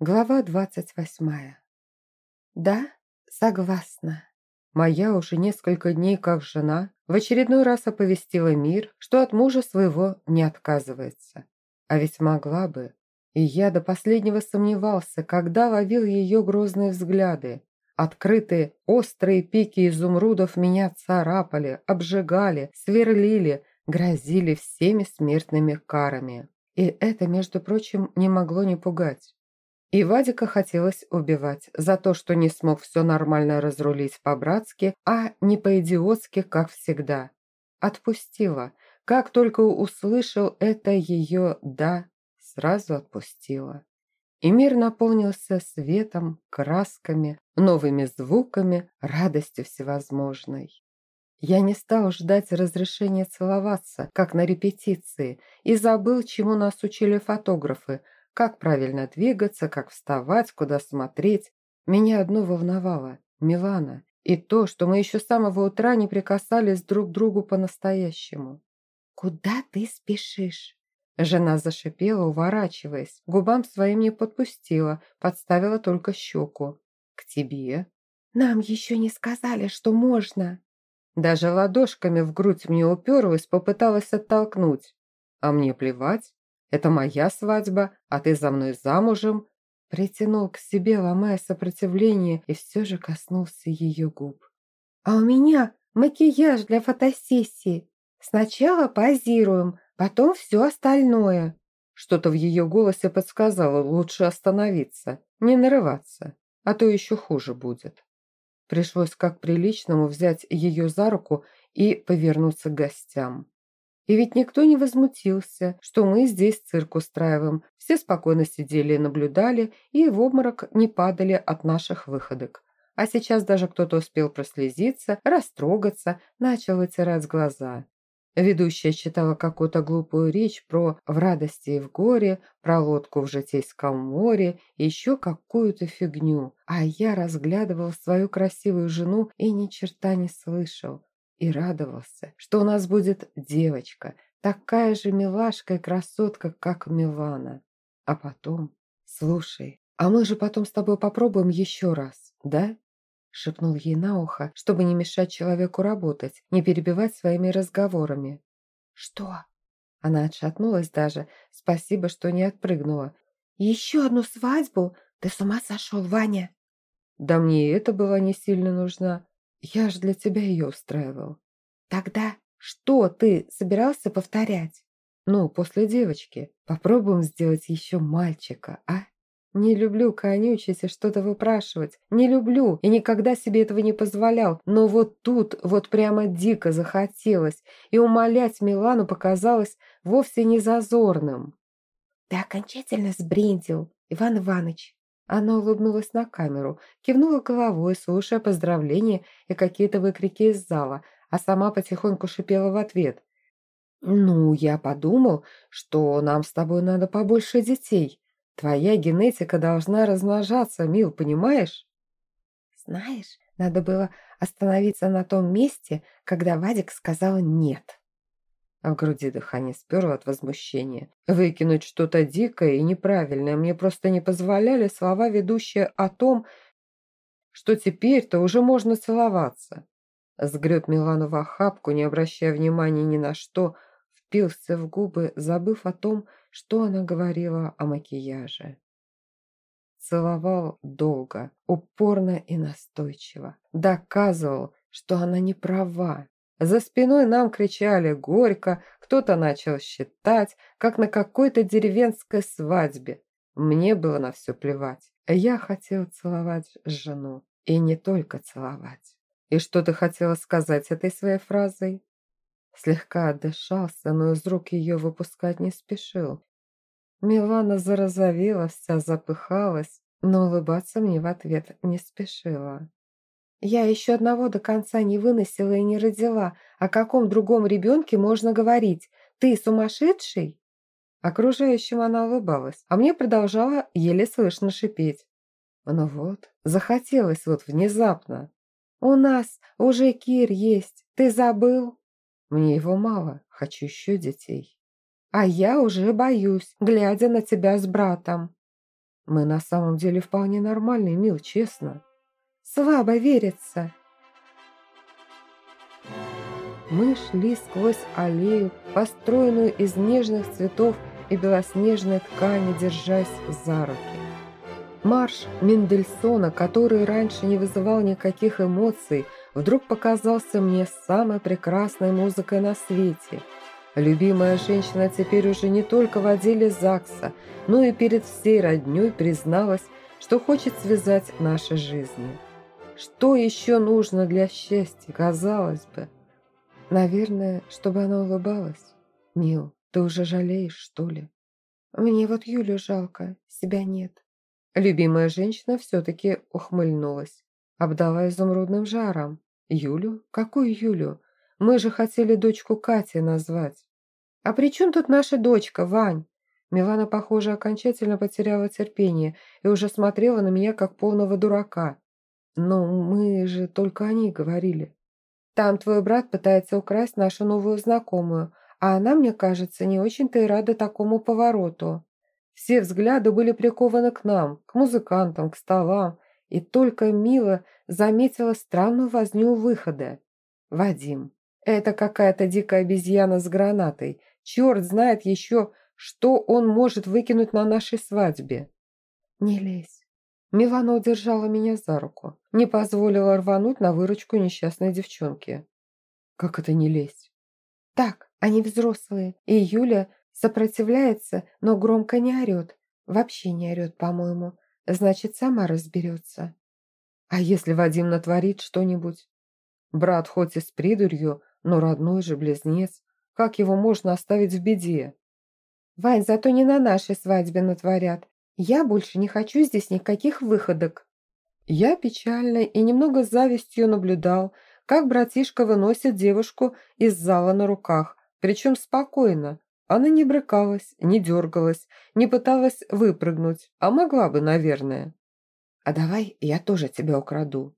Глава двадцать восьмая. Да, согласна. Моя уже несколько дней как жена в очередной раз оповестила мир, что от мужа своего не отказывается. А ведь могла бы. И я до последнего сомневался, когда ловил ее грозные взгляды. Открытые острые пики изумрудов меня царапали, обжигали, сверлили, грозили всеми смертными карами. И это, между прочим, не могло не пугать. И Вадика хотелось убивать за то, что не смог все нормально разрулить по-братски, а не по-идиотски, как всегда. Отпустила. Как только услышал это ее «да», сразу отпустила. И мир наполнился светом, красками, новыми звуками, радостью всевозможной. Я не стал ждать разрешения целоваться, как на репетиции, и забыл, чему нас учили фотографы – как правильно двигаться, как вставать, куда смотреть. Меня одно волновало – Милана. И то, что мы еще с самого утра не прикасались друг к другу по-настоящему. «Куда ты спешишь?» Жена зашипела, уворачиваясь. Губам своим не подпустила, подставила только щеку. «К тебе?» «Нам еще не сказали, что можно». Даже ладошками в грудь мне уперлась, попыталась оттолкнуть. А мне плевать. Это моя свадьба, а ты за мной замужем». Притянул к себе, ломая сопротивление, и все же коснулся ее губ. «А у меня макияж для фотосессии. Сначала позируем, потом все остальное». Что-то в ее голосе подсказало, лучше остановиться, не нарываться, а то еще хуже будет. Пришлось как приличному взять ее за руку и повернуться к гостям. И ведь никто не возмутился, что мы здесь цирк устраиваем. Все спокойно сидели и наблюдали, и в обморок не падали от наших выходок. А сейчас даже кто-то успел прослезиться, растрогаться, начал вытирать глаза. Ведущая читала какую-то глупую речь про «в радости и в горе», про лодку в житейском море еще какую-то фигню. А я разглядывал свою красивую жену и ни черта не слышал и радовался, что у нас будет девочка, такая же милашка и красотка, как Милана. А потом... Слушай, а мы же потом с тобой попробуем еще раз, да? Шепнул ей на ухо, чтобы не мешать человеку работать, не перебивать своими разговорами. Что? Она отшатнулась даже. Спасибо, что не отпрыгнула. Еще одну свадьбу? Ты с ума сошел, Ваня? Да мне и это была не сильно нужна. Я ж для тебя ее устраивал. Тогда что ты собирался повторять? Ну, после девочки. Попробуем сделать еще мальчика, а? Не люблю конючить и что-то выпрашивать. Не люблю и никогда себе этого не позволял. Но вот тут вот прямо дико захотелось. И умолять Милану показалось вовсе не зазорным. Ты окончательно сбрендил, Иван Иванович. Она улыбнулась на камеру, кивнула головой, слушая поздравления и какие-то выкрики из зала, а сама потихоньку шипела в ответ. «Ну, я подумал, что нам с тобой надо побольше детей. Твоя генетика должна размножаться, мил, понимаешь?» «Знаешь, надо было остановиться на том месте, когда Вадик сказал «нет». А в груди дыхание сперло от возмущения. Выкинуть что-то дикое и неправильное мне просто не позволяли слова, ведущие о том, что теперь-то уже можно целоваться. Сгреб Милану в охапку, не обращая внимания ни на что, впился в губы, забыв о том, что она говорила о макияже. Целовал долго, упорно и настойчиво. Доказывал, что она не права, за спиной нам кричали горько, кто-то начал считать, как на какой-то деревенской свадьбе. Мне было на все плевать. Я хотел целовать жену. И не только целовать. И что ты хотела сказать этой своей фразой? Слегка отдышался, но из рук ее выпускать не спешил. Милана зарозовела, вся запыхалась, но улыбаться мне в ответ не спешила. Я еще одного до конца не выносила и не родила. О каком другом ребенке можно говорить? Ты сумасшедший?» Окружающим она улыбалась, а мне продолжала еле слышно шипеть. Ну вот, захотелось вот внезапно. «У нас уже Кир есть, ты забыл?» «Мне его мало, хочу еще детей». «А я уже боюсь, глядя на тебя с братом». Мы на самом деле вполне нормальный, Мил, честно. Слабо верится. Мы шли сквозь аллею, построенную из нежных цветов и белоснежной ткани, держась за руки. Марш Мендельсона, который раньше не вызывал никаких эмоций, вдруг показался мне самой прекрасной музыкой на свете. Любимая женщина теперь уже не только в отделе ЗАГСа, но и перед всей роднёй призналась, что хочет связать наши жизни. Что еще нужно для счастья, казалось бы? Наверное, чтобы она улыбалась. Мил, ты уже жалеешь, что ли? Мне вот Юлю жалко, себя нет. Любимая женщина все-таки ухмыльнулась, обдала изумрудным жаром. Юлю? Какую Юлю? Мы же хотели дочку Кати назвать. А при чем тут наша дочка, Вань? Милана, похоже, окончательно потеряла терпение и уже смотрела на меня как полного дурака. Но мы же только о ней говорили. Там твой брат пытается украсть нашу новую знакомую, а она, мне кажется, не очень-то и рада такому повороту. Все взгляды были прикованы к нам, к музыкантам, к столам, и только Мила заметила странную возню выхода. «Вадим, это какая-то дикая обезьяна с гранатой. Черт знает еще, что он может выкинуть на нашей свадьбе». «Не лезь». Милана удержала меня за руку, не позволила рвануть на выручку несчастной девчонки. «Как это не лезть?» «Так, они взрослые, и Юля Сопротивляется, но громко не орет. Вообще не орет, по-моему. Значит, сама разберется. А если Вадим натворит что-нибудь? Брат хоть и с придурью, но родной же близнец. Как его можно оставить в беде? Вань, зато не на нашей свадьбе натворят. Я больше не хочу здесь никаких выходок. Я печально и немного с завистью наблюдал, как братишка выносит девушку из зала на руках, причем спокойно, она не брыкалась, не дергалась, не пыталась выпрыгнуть, а могла бы, наверное. «А давай я тоже тебя украду».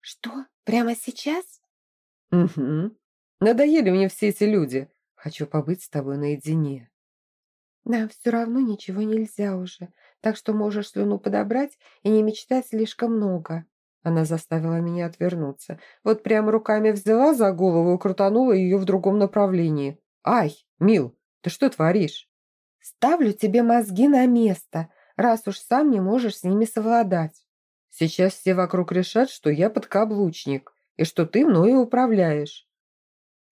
«Что? Прямо сейчас?» «Угу. Надоели мне все эти люди. Хочу побыть с тобой наедине». «Нам все равно ничего нельзя уже, так что можешь слюну подобрать и не мечтать слишком много». Она заставила меня отвернуться. Вот прямо руками взяла за голову и крутанула ее в другом направлении. «Ай, Мил, ты что творишь?» «Ставлю тебе мозги на место, раз уж сам не можешь с ними совладать». «Сейчас все вокруг решат, что я подкаблучник, и что ты мною управляешь».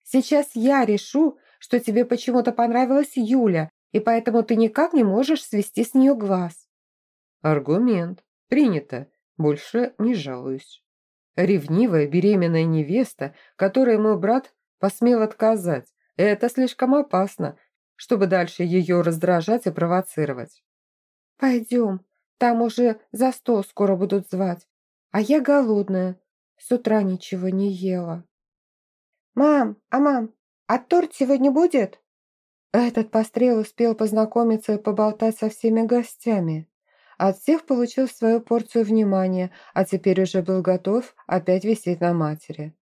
«Сейчас я решу, что тебе почему-то понравилась Юля, и поэтому ты никак не можешь свести с нее глаз». «Аргумент. Принято. Больше не жалуюсь». Ревнивая беременная невеста, которой мой брат посмел отказать, это слишком опасно, чтобы дальше ее раздражать и провоцировать. «Пойдем, там уже за стол скоро будут звать, а я голодная, с утра ничего не ела». «Мам, а мам, а торт сегодня будет?» Этот пострел успел познакомиться и поболтать со всеми гостями. От всех получил свою порцию внимания, а теперь уже был готов опять висеть на матери.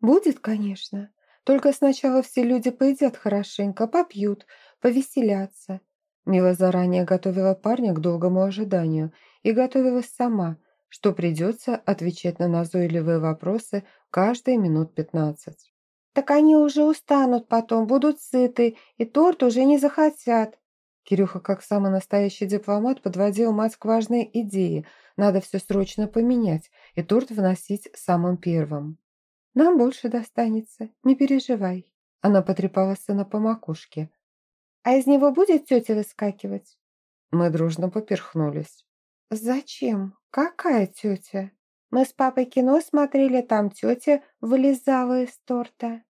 «Будет, конечно. Только сначала все люди поедят хорошенько, попьют, повеселятся. Мила заранее готовила парня к долгому ожиданию и готовилась сама, что придется отвечать на назойливые вопросы каждые минут пятнадцать. «Так они уже устанут потом, будут сыты, и торт уже не захотят». Кирюха, как самый настоящий дипломат, подводил мать к важной идее. Надо все срочно поменять и торт вносить самым первым. Нам больше достанется, не переживай». Она потрепала сына по макушке. «А из него будет тетя выскакивать?» Мы дружно поперхнулись. «Зачем? Какая тетя? Мы с папой кино смотрели, там тетя вылезала из торта».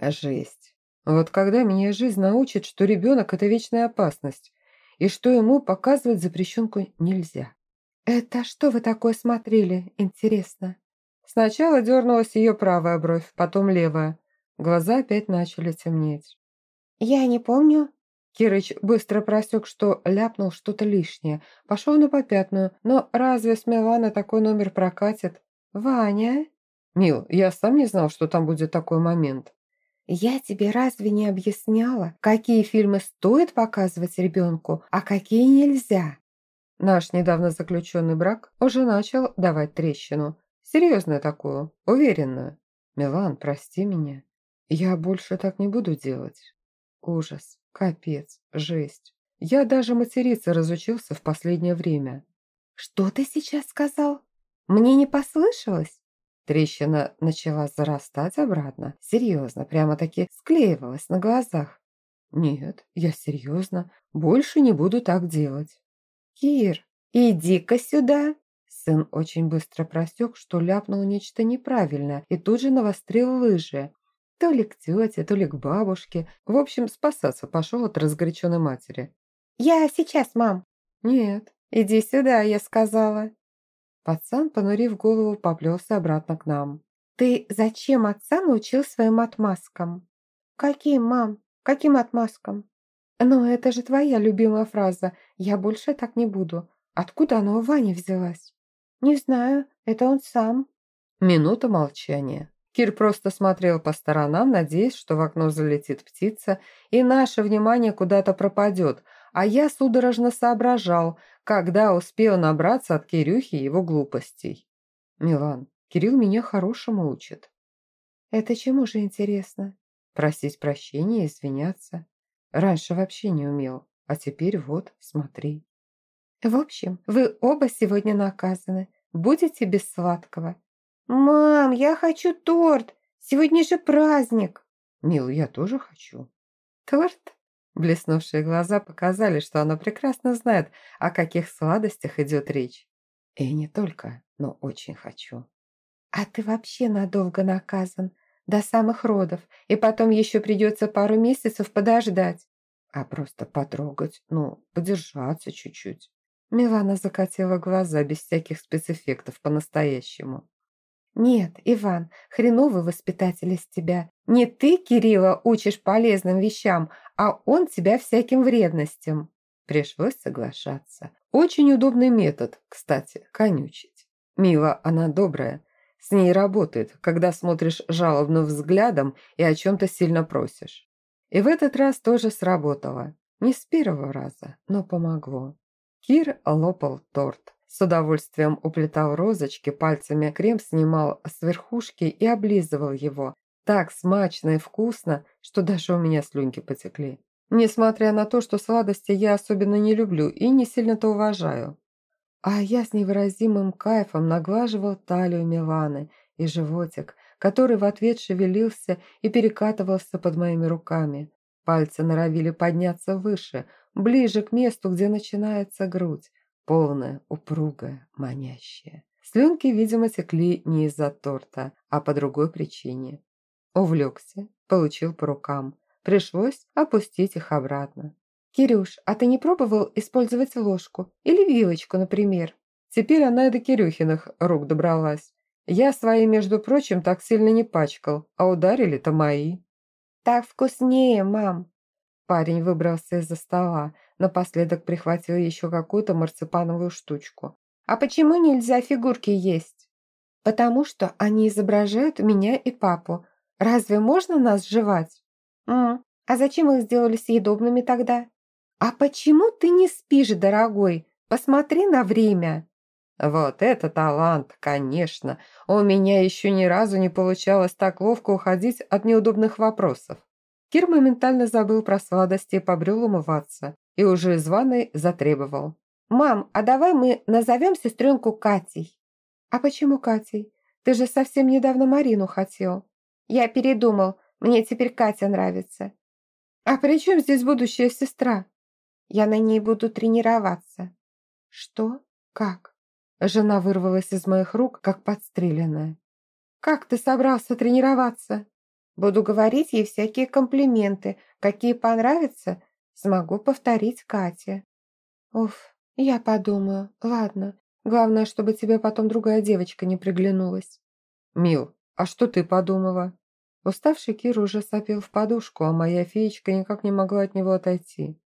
Жесть. Вот когда меня жизнь научит, что ребенок – это вечная опасность, и что ему показывать запрещенку нельзя. «Это что вы такое смотрели, интересно?» Сначала дернулась ее правая бровь, потом левая. Глаза опять начали темнеть. «Я не помню». Кирыч быстро просек, что ляпнул что-то лишнее. Пошел на попятную. Но разве с Миланой такой номер прокатит? «Ваня?» «Мил, я сам не знал, что там будет такой момент». «Я тебе разве не объясняла, какие фильмы стоит показывать ребенку, а какие нельзя?» Наш недавно заключенный брак уже начал давать трещину. Серьезную такую, уверенную. Милан, прости меня. Я больше так не буду делать. Ужас, капец, жесть. Я даже материться разучился в последнее время. Что ты сейчас сказал? Мне не послышалось? Трещина начала зарастать обратно. Серьезно, прямо-таки склеивалась на глазах. Нет, я серьезно. Больше не буду так делать. Кир, иди-ка сюда. Сын очень быстро просек, что ляпнул нечто неправильное и тут же навострил лыжи. То ли к тете, то ли к бабушке. В общем, спасаться пошел от разгоряченной матери. «Я сейчас, мам». «Нет, иди сюда», я сказала. Пацан, понурив голову, поплелся обратно к нам. «Ты зачем отца научил своим отмазкам?» «Каким, мам? Каким отмазкам?» «Ну, это же твоя любимая фраза. Я больше так не буду. Откуда она у Вани взялась?» «Не знаю. Это он сам». Минута молчания. Кир просто смотрел по сторонам, надеясь, что в окно залетит птица, и наше внимание куда-то пропадет, а я судорожно соображал, когда успел набраться от Кирюхи его глупостей. «Милан, Кирилл меня хорошему учит». «Это чему же интересно?» «Просить прощения, извиняться. Раньше вообще не умел, а теперь вот, смотри». «В общем, вы оба сегодня наказаны. Будете без сладкого». «Мам, я хочу торт! Сегодня же праздник!» «Мил, я тоже хочу». «Торт?» Блеснувшие глаза показали, что она прекрасно знает, о каких сладостях идет речь. И не только, но очень хочу. А ты вообще надолго наказан, до самых родов, и потом еще придется пару месяцев подождать. А просто потрогать, ну, подержаться чуть-чуть. Милана закатила глаза без всяких спецэффектов по-настоящему. «Нет, Иван, хреновый воспитатель из тебя. Не ты, Кирилла, учишь полезным вещам, а он тебя всяким вредностям». Пришлось соглашаться. Очень удобный метод, кстати, конючить. Мила, она добрая. С ней работает, когда смотришь жалобным взглядом и о чем-то сильно просишь. И в этот раз тоже сработало. Не с первого раза, но помогло. Кир лопал торт. С удовольствием уплетал розочки, пальцами крем снимал с верхушки и облизывал его. Так смачно и вкусно, что даже у меня слюнки потекли. Несмотря на то, что сладости я особенно не люблю и не сильно-то уважаю. А я с невыразимым кайфом наглаживал талию Миланы и животик, который в ответ шевелился и перекатывался под моими руками. Пальцы норовили подняться выше, ближе к месту, где начинается грудь полная, упругая, манящая. Слюнки, видимо, текли не из-за торта, а по другой причине. Увлекся, получил по рукам. Пришлось опустить их обратно. «Кирюш, а ты не пробовал использовать ложку? Или вилочку, например?» Теперь она и до Кирюхиных рук добралась. Я свои, между прочим, так сильно не пачкал, а ударили-то мои. «Так вкуснее, мам!» Парень выбрался из-за стола, напоследок прихватил еще какую-то марципановую штучку. «А почему нельзя фигурки есть?» «Потому что они изображают меня и папу. Разве можно нас жевать?» «М а зачем их сделали съедобными тогда?» «А почему ты не спишь, дорогой? Посмотри на время!» «Вот это талант, конечно! У меня еще ни разу не получалось так ловко уходить от неудобных вопросов». Кир моментально забыл про сладости побрел умываться, и уже из ванной затребовал. «Мам, а давай мы назовем сестренку Катей?» «А почему Катей? Ты же совсем недавно Марину хотел». «Я передумал, мне теперь Катя нравится». «А при чем здесь будущая сестра?» «Я на ней буду тренироваться». «Что? Как?» Жена вырвалась из моих рук, как подстреленная. «Как ты собрался тренироваться?» Буду говорить ей всякие комплименты, какие понравятся, смогу повторить Кате. Уф, я подумаю. Ладно, главное, чтобы тебе потом другая девочка не приглянулась. Мил, а что ты подумала? Уставший Кир уже сопел в подушку, а моя феечка никак не могла от него отойти.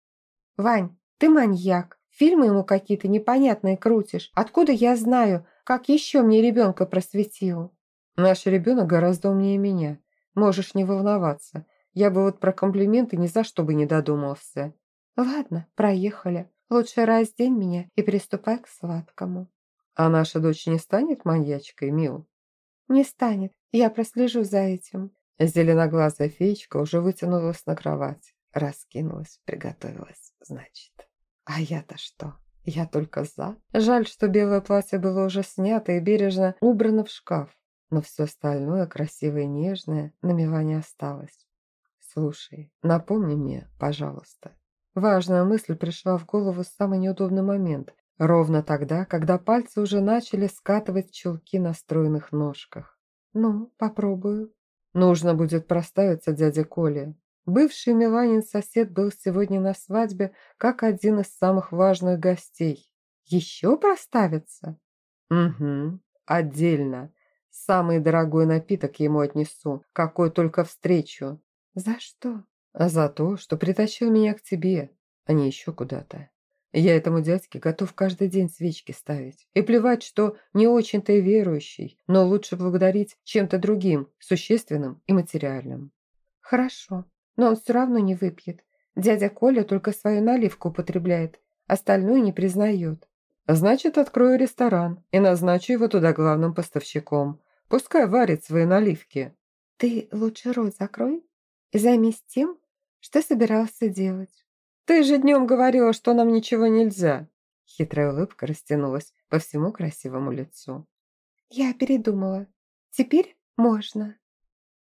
«Вань, ты маньяк. Фильмы ему какие-то непонятные крутишь. Откуда я знаю, как еще мне ребенка просветил?» «Наш ребенок гораздо умнее меня. Можешь не волноваться. Я бы вот про комплименты ни за что бы не додумался. Ладно, проехали. Лучше раздень меня и приступай к сладкому». «А наша дочь не станет маньячкой, Мил?» «Не станет. Я прослежу за этим». Зеленоглазая феечка уже вытянулась на кровать, раскинулась, приготовилась, значит. А я-то что? Я только за. Жаль, что белое платье было уже снято и бережно убрано в шкаф, но все остальное, красивое и нежное, на Милане осталось. Слушай, напомни мне, пожалуйста. Важная мысль пришла в голову в самый неудобный момент, ровно тогда, когда пальцы уже начали скатывать чулки на стройных ножках. Ну, попробую. Нужно будет проставиться дяде Коле. Бывший Миланин сосед был сегодня на свадьбе как один из самых важных гостей. Еще проставиться? Угу, отдельно. Самый дорогой напиток ему отнесу, какой только встречу. За что? За то, что притащил меня к тебе, а не еще куда-то. Я этому дядьке готов каждый день свечки ставить. И плевать, что не очень-то и верующий, но лучше благодарить чем-то другим, существенным и материальным. Хорошо, но он все равно не выпьет. Дядя Коля только свою наливку употребляет, остальную не признает. Значит, открою ресторан и назначу его туда главным поставщиком. Пускай варит свои наливки. Ты лучше рот закрой и займись тем, что собирался делать. Ты же днем говорила, что нам ничего нельзя. Хитрая улыбка растянулась по всему красивому лицу. Я передумала. Теперь можно.